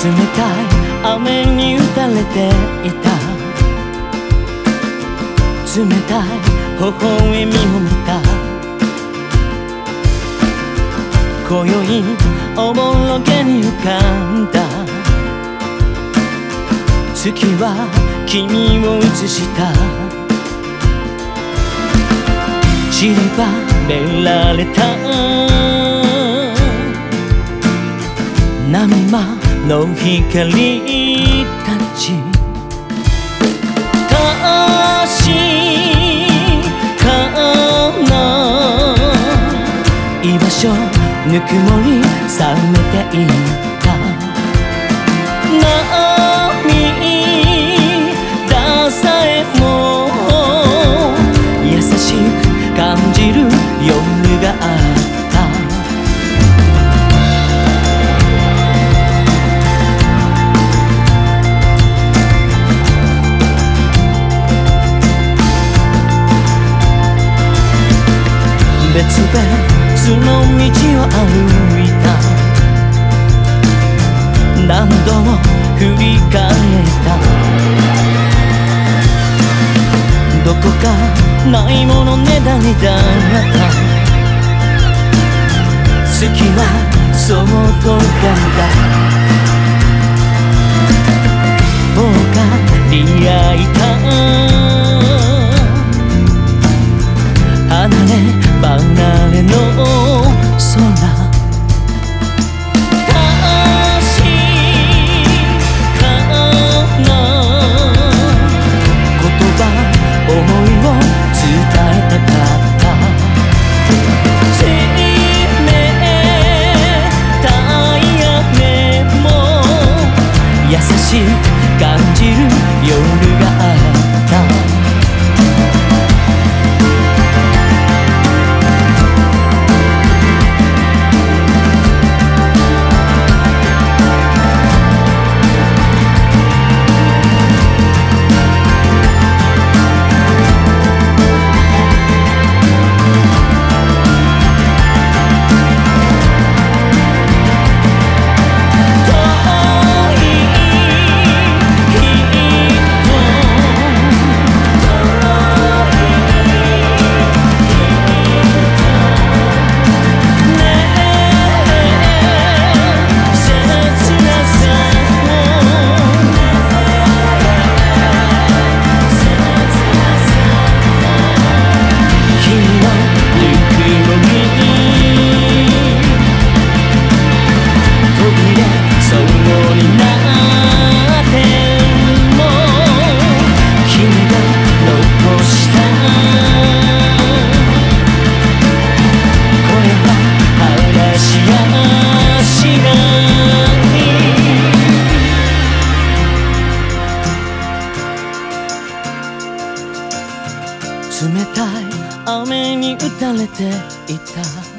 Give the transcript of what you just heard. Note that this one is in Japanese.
冷たい雨に打たれていた。冷たい微笑みを見た。今宵おぼろげに浮かんだ。月は君を映した。散りばめられた。波間の光たち。確かな居場所ぬくもり冷めていた別々の道を歩いた。何度も振り返った。どこかないものねだりだった。月はそうとかだしく感じる夜があった。冷たい雨に打たれていた。